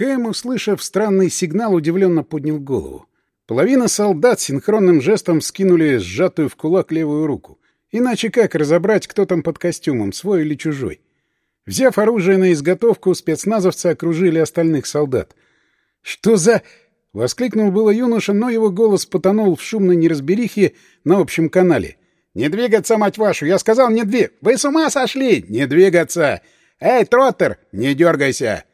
Кэм, услышав странный сигнал, удивленно поднял голову. Половина солдат синхронным жестом скинули сжатую в кулак левую руку. Иначе как разобрать, кто там под костюмом, свой или чужой? Взяв оружие на изготовку, спецназовцы окружили остальных солдат. «Что за...» — воскликнул было юноша, но его голос потонул в шумной неразберихе на общем канале. «Не двигаться, мать вашу! Я сказал, не дви... Вы с ума сошли! Не двигаться! Эй, Троттер, не дергайся!»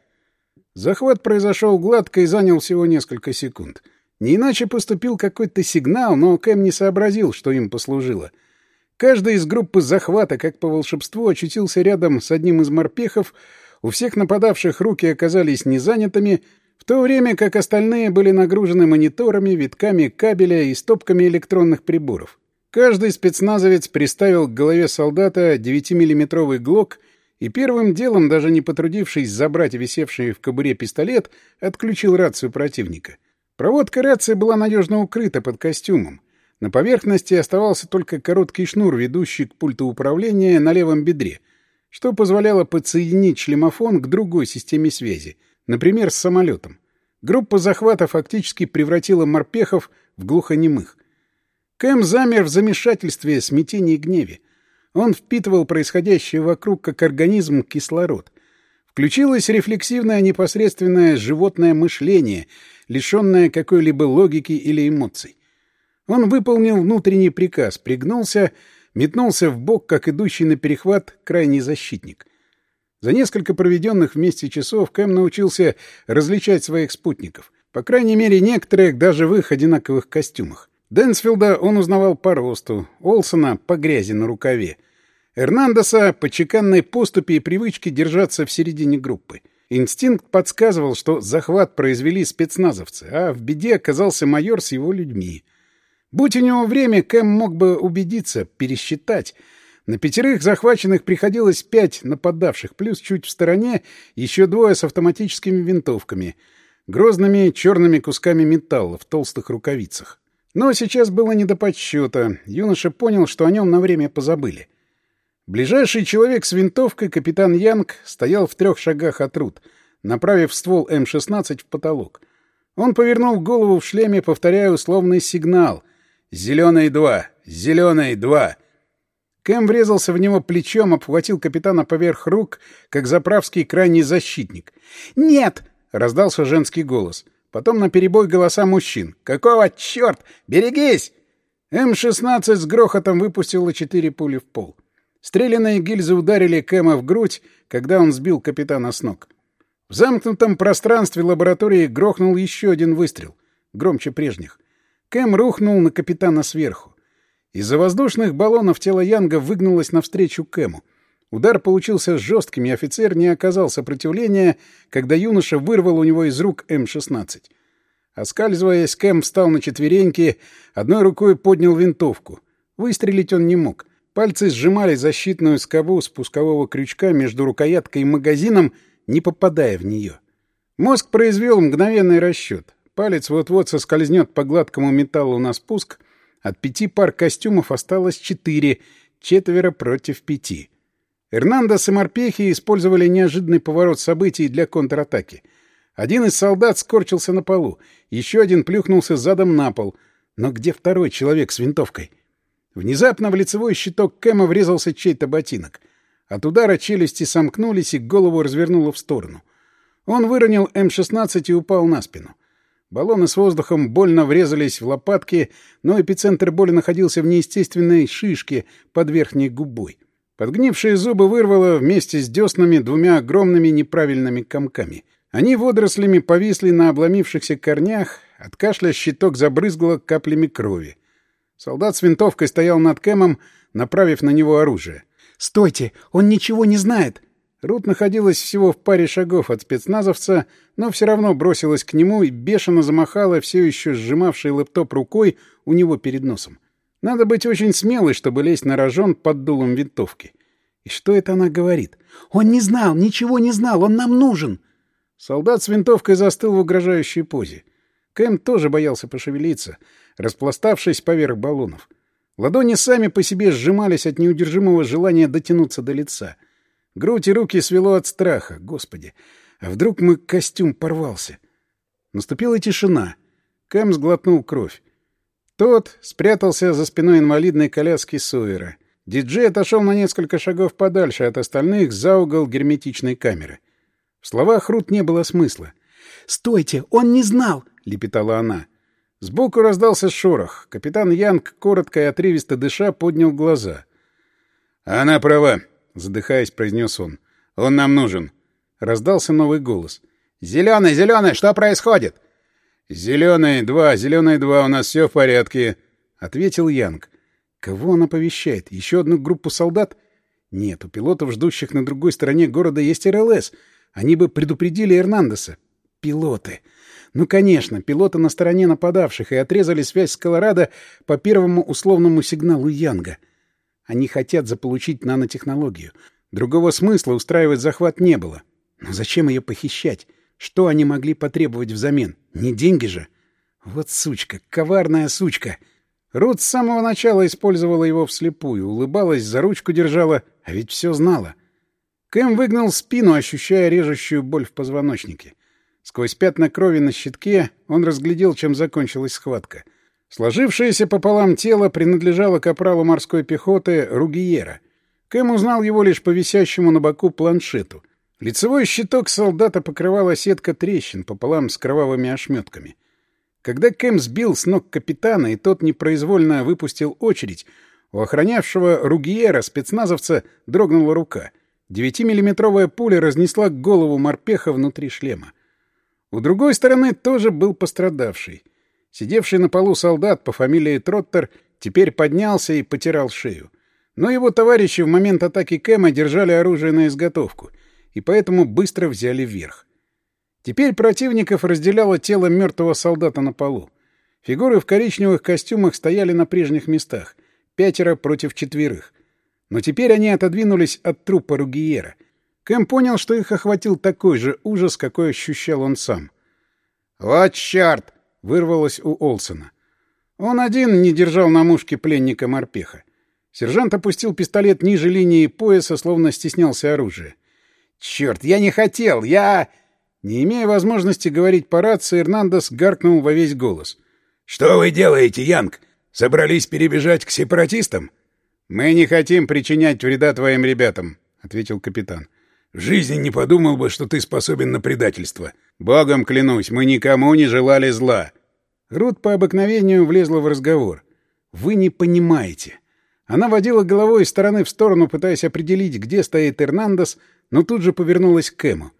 Захват произошел гладко и занял всего несколько секунд. Не иначе поступил какой-то сигнал, но Кэм не сообразил, что им послужило. Каждый из группы захвата, как по волшебству, очутился рядом с одним из морпехов, у всех нападавших руки оказались незанятыми, в то время как остальные были нагружены мониторами, витками кабеля и стопками электронных приборов. Каждый спецназовец приставил к голове солдата 9-миллиметровый ГЛОК и первым делом, даже не потрудившись забрать висевший в кобуре пистолет, отключил рацию противника. Проводка рации была надежно укрыта под костюмом. На поверхности оставался только короткий шнур, ведущий к пульту управления на левом бедре, что позволяло подсоединить шлемофон к другой системе связи, например, с самолетом. Группа захвата фактически превратила морпехов в глухонемых. Кэм замер в замешательстве, смятении и гневе. Он впитывал происходящее вокруг как организм кислород. Включилось рефлексивное непосредственное животное мышление, лишенное какой-либо логики или эмоций. Он выполнил внутренний приказ, пригнулся, метнулся в бок, как идущий на перехват крайний защитник. За несколько проведенных вместе часов Кэм научился различать своих спутников. По крайней мере, некоторых даже в их одинаковых костюмах. Дэнсфилда он узнавал по росту, Олсона — по грязи на рукаве. Эрнандеса — по чеканной поступе и привычке держаться в середине группы. Инстинкт подсказывал, что захват произвели спецназовцы, а в беде оказался майор с его людьми. Будь у него время, Кэм мог бы убедиться, пересчитать. На пятерых захваченных приходилось пять нападавших, плюс чуть в стороне еще двое с автоматическими винтовками, грозными черными кусками металла в толстых рукавицах. Но сейчас было не до подсчета. Юноша понял, что о нем на время позабыли. Ближайший человек с винтовкой, капитан Янг, стоял в трех шагах от Рут, направив ствол М-16 в потолок. Он повернул голову в шлеме, повторяя условный сигнал. «Зеленый два! Зеленый два!» Кэм врезался в него плечом, обхватил капитана поверх рук, как заправский крайний защитник. «Нет!» — раздался женский голос. Потом на перебой голоса мужчин. «Какого черт? Берегись!» М-16 с грохотом выпустила четыре пули в пол. Стрелянные гильзы ударили Кэма в грудь, когда он сбил капитана с ног. В замкнутом пространстве лаборатории грохнул еще один выстрел, громче прежних. Кэм рухнул на капитана сверху. Из-за воздушных баллонов тело Янга выгнулось навстречу Кэму. Удар получился жестким, и офицер не оказал сопротивления, когда юноша вырвал у него из рук М-16. Оскальзываясь, Кэм встал на четвереньки, одной рукой поднял винтовку. Выстрелить он не мог. Пальцы сжимали защитную скобу спускового крючка между рукояткой и магазином, не попадая в нее. Мозг произвел мгновенный расчет. Палец вот-вот соскользнет по гладкому металлу на спуск. От пяти пар костюмов осталось четыре, четверо против пяти. Эрнандес и Морпехи использовали неожиданный поворот событий для контратаки. Один из солдат скорчился на полу, еще один плюхнулся задом на пол. Но где второй человек с винтовкой? Внезапно в лицевой щиток Кэма врезался чей-то ботинок. От удара челюсти сомкнулись и голову развернуло в сторону. Он выронил М-16 и упал на спину. Баллоны с воздухом больно врезались в лопатки, но эпицентр боли находился в неестественной шишке под верхней губой. Подгнившие зубы вырвало вместе с деснами двумя огромными неправильными комками. Они водорослями повисли на обломившихся корнях, от кашля щиток забрызгало каплями крови. Солдат с винтовкой стоял над Кэмом, направив на него оружие. «Стойте! Он ничего не знает!» Рут находилась всего в паре шагов от спецназовца, но все равно бросилась к нему и бешено замахала все еще сжимавшей лэптоп рукой у него перед носом. Надо быть очень смелой, чтобы лезть на рожон под дулом винтовки. И что это она говорит? «Он не знал, ничего не знал, он нам нужен!» Солдат с винтовкой застыл в угрожающей позе. Кэм тоже боялся пошевелиться, распластавшись поверх баллонов. Ладони сами по себе сжимались от неудержимого желания дотянуться до лица. Грудь и руки свело от страха. Господи! А вдруг мой костюм порвался? Наступила тишина. Кэм сглотнул кровь. Тот спрятался за спиной инвалидной коляски Сойера. Диджей отошел на несколько шагов подальше от остальных за угол герметичной камеры. В словах Рут не было смысла. «Стойте! Он не знал!» — лепетала она. Сбоку раздался шорох. Капитан Янг, коротко и отрывисто дыша, поднял глаза. «Она права», — задыхаясь, произнес он. «Он нам нужен». Раздался новый голос. «Зеленый, зеленый, что происходит?» «Зеленый, два, зеленый, два, у нас все в порядке», — ответил Янг. «Кого он оповещает? Еще одну группу солдат?» «Нет, у пилотов, ждущих на другой стороне города, есть РЛС. Они бы предупредили Эрнандеса. Пилоты. Ну, конечно, пилоты на стороне нападавших и отрезали связь с Колорадо по первому условному сигналу Янга. Они хотят заполучить нанотехнологию. Другого смысла устраивать захват не было. Но зачем ее похищать? Что они могли потребовать взамен? Не деньги же? Вот сучка, коварная сучка. Рут с самого начала использовала его вслепую, улыбалась, за ручку держала, а ведь все знала. Кэм выгнал спину, ощущая режущую боль в позвоночнике. Сквозь пятна крови на щитке он разглядел, чем закончилась схватка. Сложившееся пополам тело принадлежало капралу морской пехоты Ругиера. Кэм узнал его лишь по висящему на боку планшету. Лицевой щиток солдата покрывала сетка трещин пополам с кровавыми ошметками. Когда Кэм сбил с ног капитана, и тот непроизвольно выпустил очередь, у охранявшего Ругиера спецназовца дрогнула рука. Девятимиллиметровая пуля разнесла голову морпеха внутри шлема. У другой стороны тоже был пострадавший. Сидевший на полу солдат по фамилии Троттер теперь поднялся и потирал шею. Но его товарищи в момент атаки Кэма держали оружие на изготовку — и поэтому быстро взяли верх. Теперь противников разделяло тело мертвого солдата на полу. Фигуры в коричневых костюмах стояли на прежних местах, пятеро против четверых. Но теперь они отодвинулись от трупа Ругиера. Кэм понял, что их охватил такой же ужас, какой ощущал он сам. «Вот черт!» — вырвалось у Олсона. Он один не держал на мушке пленника морпеха. Сержант опустил пистолет ниже линии пояса, словно стеснялся оружия. «Черт, я не хотел! Я...» Не имея возможности говорить по рации, Эрнандес гаркнул во весь голос. «Что вы делаете, Янг? Собрались перебежать к сепаратистам?» «Мы не хотим причинять вреда твоим ребятам», — ответил капитан. «В жизни не подумал бы, что ты способен на предательство. Богом клянусь, мы никому не желали зла». Рут по обыкновению влезла в разговор. «Вы не понимаете». Она водила головой из стороны в сторону, пытаясь определить, где стоит Эрнандес, но тут же повернулась к Эму.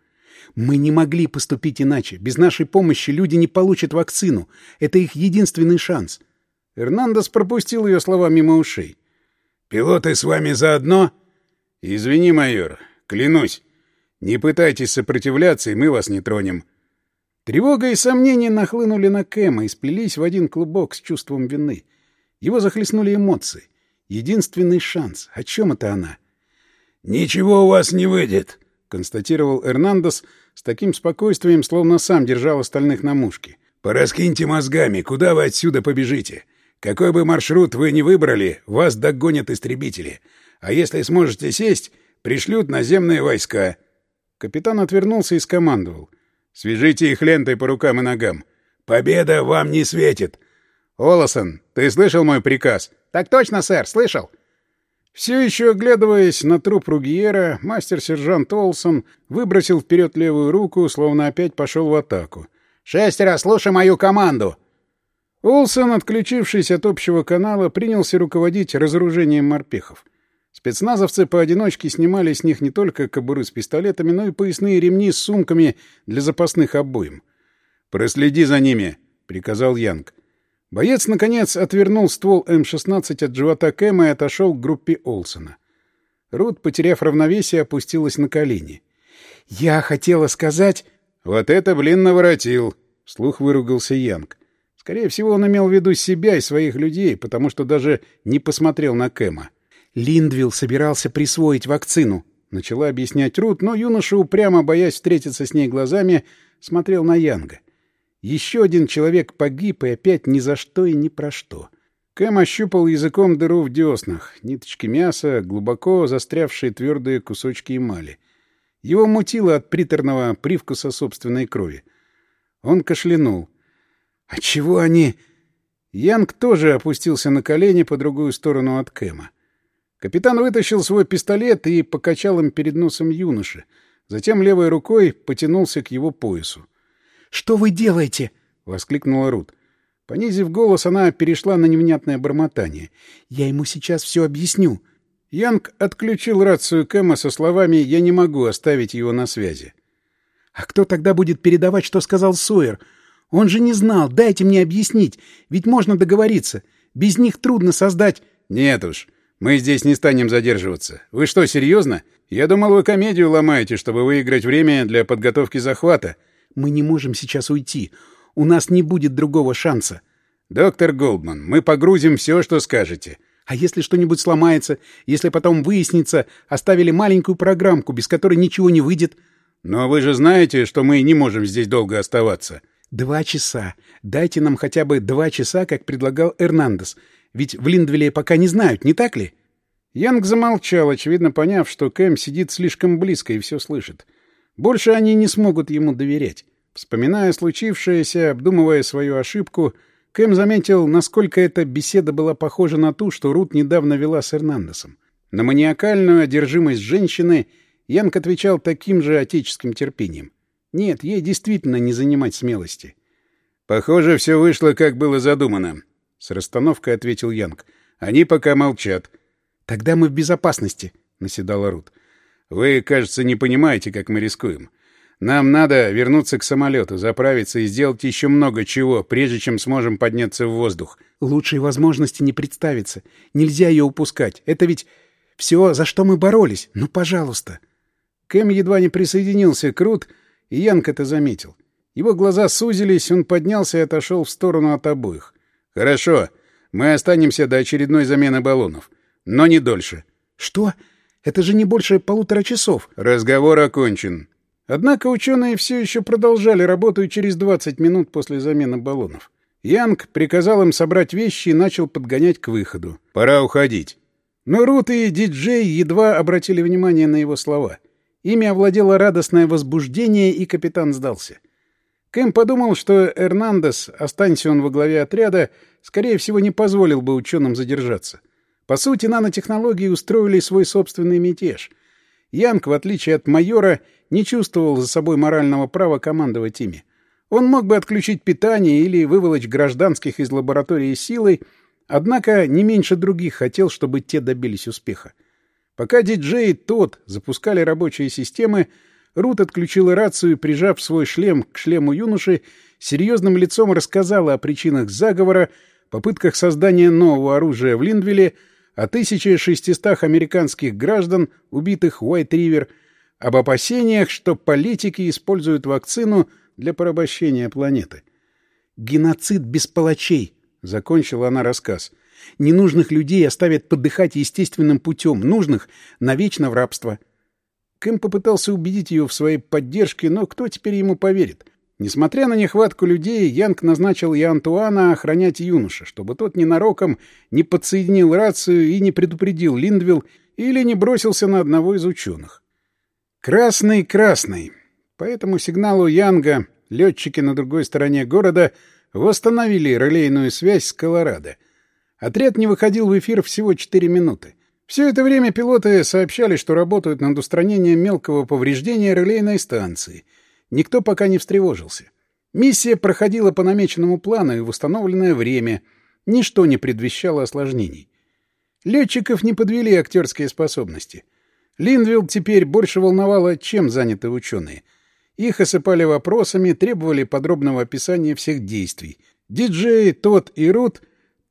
«Мы не могли поступить иначе. Без нашей помощи люди не получат вакцину. Это их единственный шанс». Эрнандес пропустил ее слова мимо ушей. «Пилоты с вами заодно?» «Извини, майор. Клянусь. Не пытайтесь сопротивляться, и мы вас не тронем». Тревога и сомнения нахлынули на Кэма и сплелись в один клубок с чувством вины. Его захлестнули эмоции. Единственный шанс. О чем это она? «Ничего у вас не выйдет», — констатировал Эрнандес с таким спокойствием, словно сам держал остальных на мушке. «Пораскиньте мозгами, куда вы отсюда побежите? Какой бы маршрут вы ни выбрали, вас догонят истребители. А если сможете сесть, пришлют наземные войска». Капитан отвернулся и скомандовал. «Свяжите их лентой по рукам и ногам. Победа вам не светит!» «Олосон, ты слышал мой приказ?» «Так точно, сэр, слышал!» Все еще оглядываясь на труп Ругьера, мастер-сержант Олсон выбросил вперед левую руку, словно опять пошел в атаку. «Шестеро, слушай мою команду!» Олсон, отключившись от общего канала, принялся руководить разоружением морпехов. Спецназовцы поодиночке снимали с них не только кобуры с пистолетами, но и поясные ремни с сумками для запасных обоим. «Проследи за ними», — приказал Янг. Боец, наконец, отвернул ствол М-16 от живота Кэма и отошел к группе Олсона. Рут, потеряв равновесие, опустилась на колени. «Я хотела сказать...» «Вот это, блин, наворотил!» — вслух выругался Янг. Скорее всего, он имел в виду себя и своих людей, потому что даже не посмотрел на Кэма. «Линдвилл собирался присвоить вакцину», — начала объяснять Рут, но юноша, упрямо боясь встретиться с ней глазами, смотрел на Янга. Еще один человек погиб, и опять ни за что и ни про что. Кэм ощупал языком дыру в деснах, ниточки мяса, глубоко застрявшие твердые кусочки эмали. Его мутило от приторного привкуса собственной крови. Он кашлянул. «А чего они...» Янг тоже опустился на колени по другую сторону от Кэма. Капитан вытащил свой пистолет и покачал им перед носом юноши. Затем левой рукой потянулся к его поясу. «Что вы делаете?» — воскликнула Рут. Понизив голос, она перешла на невнятное бормотание. «Я ему сейчас все объясню». Янг отключил рацию Кэма со словами «Я не могу оставить его на связи». «А кто тогда будет передавать, что сказал Сойер? Он же не знал. Дайте мне объяснить. Ведь можно договориться. Без них трудно создать...» «Нет уж. Мы здесь не станем задерживаться. Вы что, серьезно? Я думал, вы комедию ломаете, чтобы выиграть время для подготовки захвата». «Мы не можем сейчас уйти. У нас не будет другого шанса. Доктор Голдман, мы погрузим все, что скажете. А если что-нибудь сломается, если потом выяснится, оставили маленькую программку, без которой ничего не выйдет? Но вы же знаете, что мы не можем здесь долго оставаться. Два часа. Дайте нам хотя бы два часа, как предлагал Эрнандес. Ведь в Линдвилле пока не знают, не так ли? Янг замолчал, очевидно поняв, что Кэм сидит слишком близко и все слышит. Больше они не смогут ему доверять. Вспоминая случившееся, обдумывая свою ошибку, Кэм заметил, насколько эта беседа была похожа на ту, что Рут недавно вела с Эрнандесом. На маниакальную одержимость женщины Янг отвечал таким же отеческим терпением. Нет, ей действительно не занимать смелости. «Похоже, все вышло, как было задумано», — с расстановкой ответил Янг. «Они пока молчат». «Тогда мы в безопасности», — наседала Рут. «Вы, кажется, не понимаете, как мы рискуем. Нам надо вернуться к самолету, заправиться и сделать еще много чего, прежде чем сможем подняться в воздух. Лучшей возможности не представится. Нельзя ее упускать. Это ведь все, за что мы боролись. Ну, пожалуйста. Кэм едва не присоединился к Рут, и Янг это заметил. Его глаза сузились, он поднялся и отошел в сторону от обоих. «Хорошо. Мы останемся до очередной замены баллонов. Но не дольше». «Что? Это же не больше полутора часов». «Разговор окончен. Однако ученые все еще продолжали работу и через 20 минут после замены баллонов. Янг приказал им собрать вещи и начал подгонять к выходу. «Пора уходить». Но Рут и диджей едва обратили внимание на его слова. Ими овладело радостное возбуждение, и капитан сдался. Кэм подумал, что Эрнандес, останься он во главе отряда, скорее всего, не позволил бы ученым задержаться. По сути, нанотехнологии устроили свой собственный мятеж. Янг, в отличие от майора, не чувствовал за собой морального права командовать ими. Он мог бы отключить питание или выволочь гражданских из лаборатории силой, однако не меньше других хотел, чтобы те добились успеха. Пока диджей тот запускали рабочие системы, Рут отключила рацию и, прижав свой шлем к шлему юноши, серьезным лицом рассказала о причинах заговора, попытках создания нового оружия в Линдвилле, о 1600 американских граждан, убитых Уайт-Ривер, об опасениях, что политики используют вакцину для порабощения планеты. «Геноцид без палачей», — закончила она рассказ. «Ненужных людей оставят подыхать естественным путем, нужных — навечно в рабство». Кэм попытался убедить ее в своей поддержке, но кто теперь ему поверит? Несмотря на нехватку людей, Янг назначил и Антуана охранять юноша, чтобы тот ненароком не подсоединил рацию и не предупредил Линдвилл или не бросился на одного из ученых. Красный, красный. По этому сигналу Янга летчики на другой стороне города восстановили релейную связь с Колорадо. Отряд не выходил в эфир всего 4 минуты. Все это время пилоты сообщали, что работают над устранением мелкого повреждения релейной станции. Никто пока не встревожился. Миссия проходила по намеченному плану и в установленное время. Ничто не предвещало осложнений. Летчиков не подвели актерские способности — Линвилл теперь больше волновало, чем заняты ученые. Их осыпали вопросами, требовали подробного описания всех действий. Диджеи, тот и Рут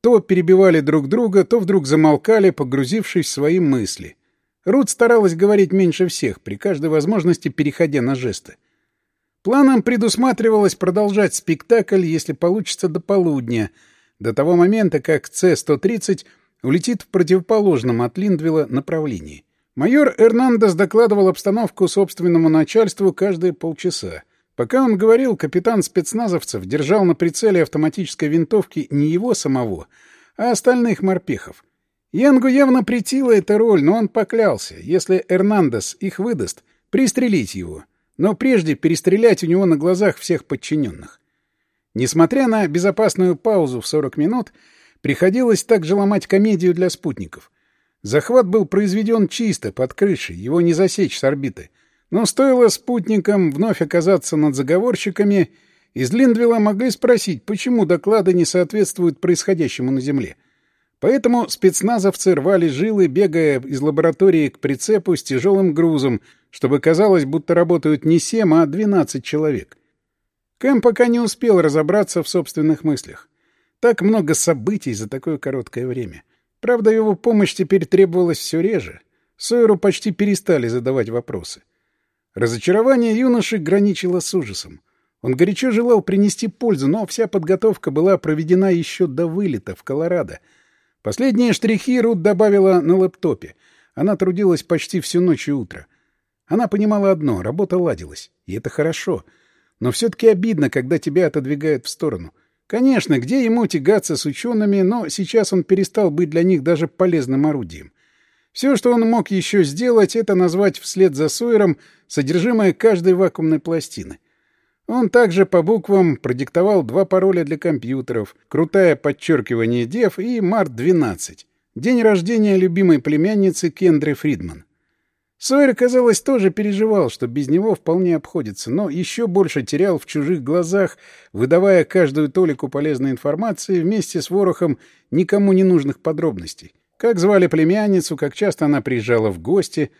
то перебивали друг друга, то вдруг замолкали, погрузившись в свои мысли. Рут старалась говорить меньше всех, при каждой возможности переходя на жесты. Планом предусматривалось продолжать спектакль, если получится до полудня, до того момента, как С-130 улетит в противоположном от Линдвилла направлении. Майор Эрнандес докладывал обстановку собственному начальству каждые полчаса. Пока он говорил, капитан спецназовцев держал на прицеле автоматической винтовки не его самого, а остальных морпехов. Янгу явно претила эта роль, но он поклялся, если Эрнандес их выдаст, Пристрелить его. Но прежде перестрелять у него на глазах всех подчиненных. Несмотря на безопасную паузу в 40 минут, приходилось также ломать комедию для спутников. Захват был произведен чисто, под крышей, его не засечь с орбиты. Но стоило спутникам вновь оказаться над заговорщиками, из Линдвилла могли спросить, почему доклады не соответствуют происходящему на Земле. Поэтому спецназовцы рвали жилы, бегая из лаборатории к прицепу с тяжелым грузом, чтобы казалось, будто работают не семь, а двенадцать человек. Кэм пока не успел разобраться в собственных мыслях. Так много событий за такое короткое время. Правда, его помощь теперь требовалась все реже. Сойеру почти перестали задавать вопросы. Разочарование юноши граничило с ужасом. Он горячо желал принести пользу, но вся подготовка была проведена еще до вылета в Колорадо — Последние штрихи Рут добавила на лэптопе. Она трудилась почти всю ночь и утро. Она понимала одно — работа ладилась, и это хорошо. Но все-таки обидно, когда тебя отодвигают в сторону. Конечно, где ему тягаться с учеными, но сейчас он перестал быть для них даже полезным орудием. Все, что он мог еще сделать, это назвать вслед за Сойером содержимое каждой вакуумной пластины. Он также по буквам продиктовал два пароля для компьютеров, крутое подчеркивание дев и март-12, день рождения любимой племянницы Кендры Фридман. Сойер, казалось, тоже переживал, что без него вполне обходится, но еще больше терял в чужих глазах, выдавая каждую толику полезной информации вместе с ворохом никому не нужных подробностей. Как звали племянницу, как часто она приезжала в гости.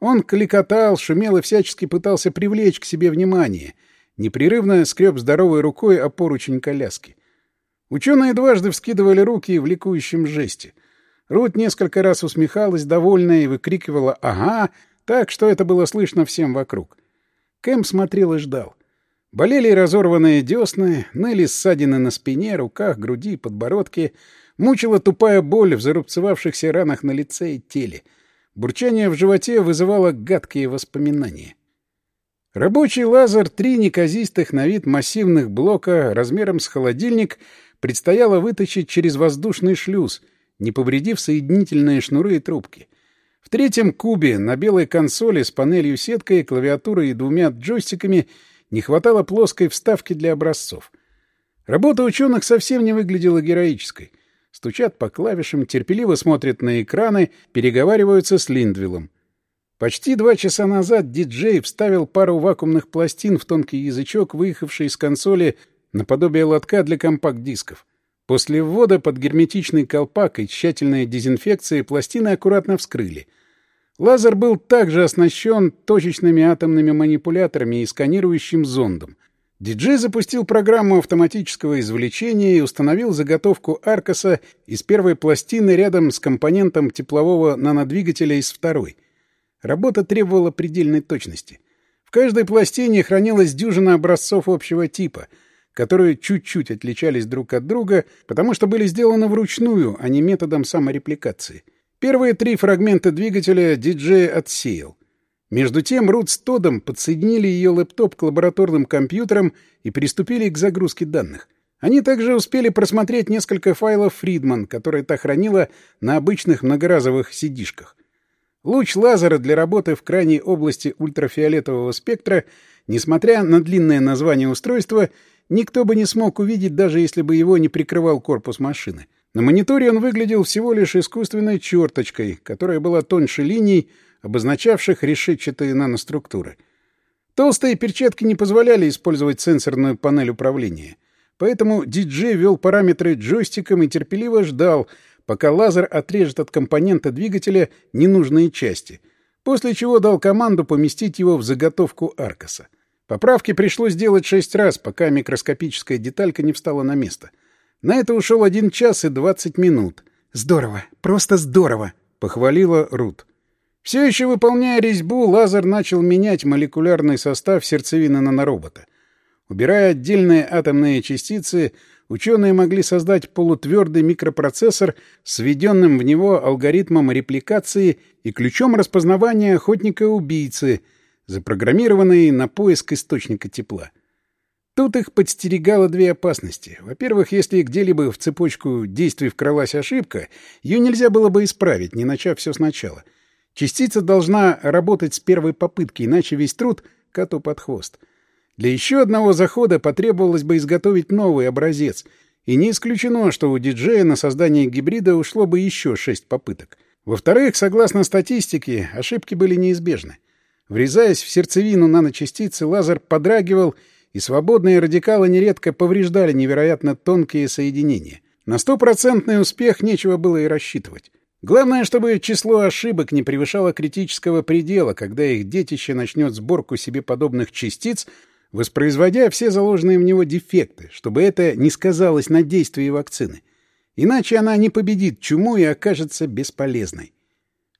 Он кликотал, шумел и всячески пытался привлечь к себе внимание — непрерывно скреб здоровой рукой о поручень коляски. Ученые дважды вскидывали руки в ликующем жесте. Рут несколько раз усмехалась, довольная, и выкрикивала «Ага!», так, что это было слышно всем вокруг. Кэм смотрел и ждал. Болели разорванные десны, ныли ссадины на спине, руках, груди, подбородке. Мучила тупая боль в зарубцевавшихся ранах на лице и теле. Бурчание в животе вызывало гадкие воспоминания. Рабочий лазер, три неказистых на вид массивных блока размером с холодильник, предстояло вытащить через воздушный шлюз, не повредив соединительные шнуры и трубки. В третьем кубе на белой консоли с панелью-сеткой, клавиатурой и двумя джойстиками не хватало плоской вставки для образцов. Работа ученых совсем не выглядела героической. Стучат по клавишам, терпеливо смотрят на экраны, переговариваются с Линдвиллом. Почти два часа назад диджей вставил пару вакуумных пластин в тонкий язычок, выехавший из консоли наподобие лотка для компакт-дисков. После ввода под герметичный колпак и тщательной дезинфекции пластины аккуратно вскрыли. Лазер был также оснащен точечными атомными манипуляторами и сканирующим зондом. Диджей запустил программу автоматического извлечения и установил заготовку Аркаса из первой пластины рядом с компонентом теплового нанодвигателя из второй — Работа требовала предельной точности. В каждой пластине хранилась дюжина образцов общего типа, которые чуть-чуть отличались друг от друга, потому что были сделаны вручную, а не методом саморепликации. Первые три фрагмента двигателя диджей отсеял. Между тем Рут с Тодом подсоединили ее лэптоп к лабораторным компьютерам и приступили к загрузке данных. Они также успели просмотреть несколько файлов Фридман, которые та хранила на обычных многоразовых сидишках. Луч лазера для работы в крайней области ультрафиолетового спектра, несмотря на длинное название устройства, никто бы не смог увидеть, даже если бы его не прикрывал корпус машины. На мониторе он выглядел всего лишь искусственной черточкой, которая была тоньше линий, обозначавших решетчатые наноструктуры. Толстые перчатки не позволяли использовать сенсорную панель управления. Поэтому диджей вел параметры джойстиком и терпеливо ждал, пока лазер отрежет от компонента двигателя ненужные части, после чего дал команду поместить его в заготовку Аркаса. Поправки пришлось делать шесть раз, пока микроскопическая деталька не встала на место. На это ушел один час и двадцать минут. «Здорово! Просто здорово!» — похвалила Рут. Все еще выполняя резьбу, лазер начал менять молекулярный состав сердцевины наноробота. Убирая отдельные атомные частицы, ученые могли создать полутвердый микропроцессор с введенным в него алгоритмом репликации и ключом распознавания охотника-убийцы, запрограммированный на поиск источника тепла. Тут их подстерегало две опасности. Во-первых, если где-либо в цепочку действий вкралась ошибка, ее нельзя было бы исправить, не начав все сначала. Частица должна работать с первой попытки, иначе весь труд коту под хвост. Для еще одного захода потребовалось бы изготовить новый образец, и не исключено, что у диджея на создание гибрида ушло бы еще шесть попыток. Во-вторых, согласно статистике, ошибки были неизбежны. Врезаясь в сердцевину наночастицы, лазер подрагивал, и свободные радикалы нередко повреждали невероятно тонкие соединения. На стопроцентный успех нечего было и рассчитывать. Главное, чтобы число ошибок не превышало критического предела, когда их детище начнет сборку себе подобных частиц, воспроизводя все заложенные в него дефекты, чтобы это не сказалось на действии вакцины. Иначе она не победит чуму и окажется бесполезной.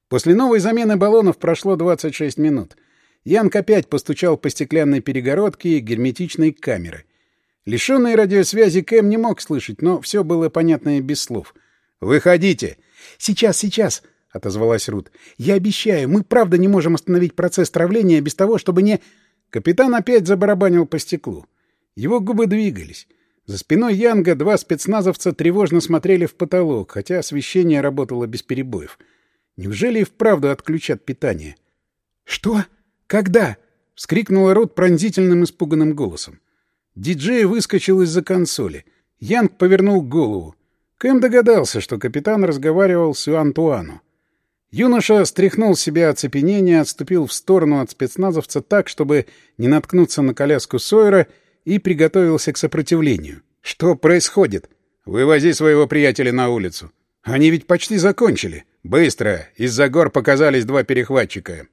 После новой замены баллонов прошло 26 минут. Янг опять постучал по стеклянной перегородке герметичной камеры. Лишенный радиосвязи Кэм не мог слышать, но все было понятно и без слов. «Выходите!» «Сейчас, сейчас!» — отозвалась Рут. «Я обещаю, мы правда не можем остановить процесс травления без того, чтобы не...» Капитан опять забарабанил по стеклу. Его губы двигались. За спиной Янга два спецназовца тревожно смотрели в потолок, хотя освещение работало без перебоев. Неужели и вправду отключат питание? «Что? Когда?» — вскрикнула Рут пронзительным испуганным голосом. Диджей выскочил из-за консоли. Янг повернул голову. Кэм догадался, что капитан разговаривал с Антуану. Юноша стряхнул себя оцепенение, отступил в сторону от спецназовца так, чтобы не наткнуться на коляску Сойера, и приготовился к сопротивлению. «Что происходит?» «Вывози своего приятеля на улицу». «Они ведь почти закончили». «Быстро! Из-за гор показались два перехватчика.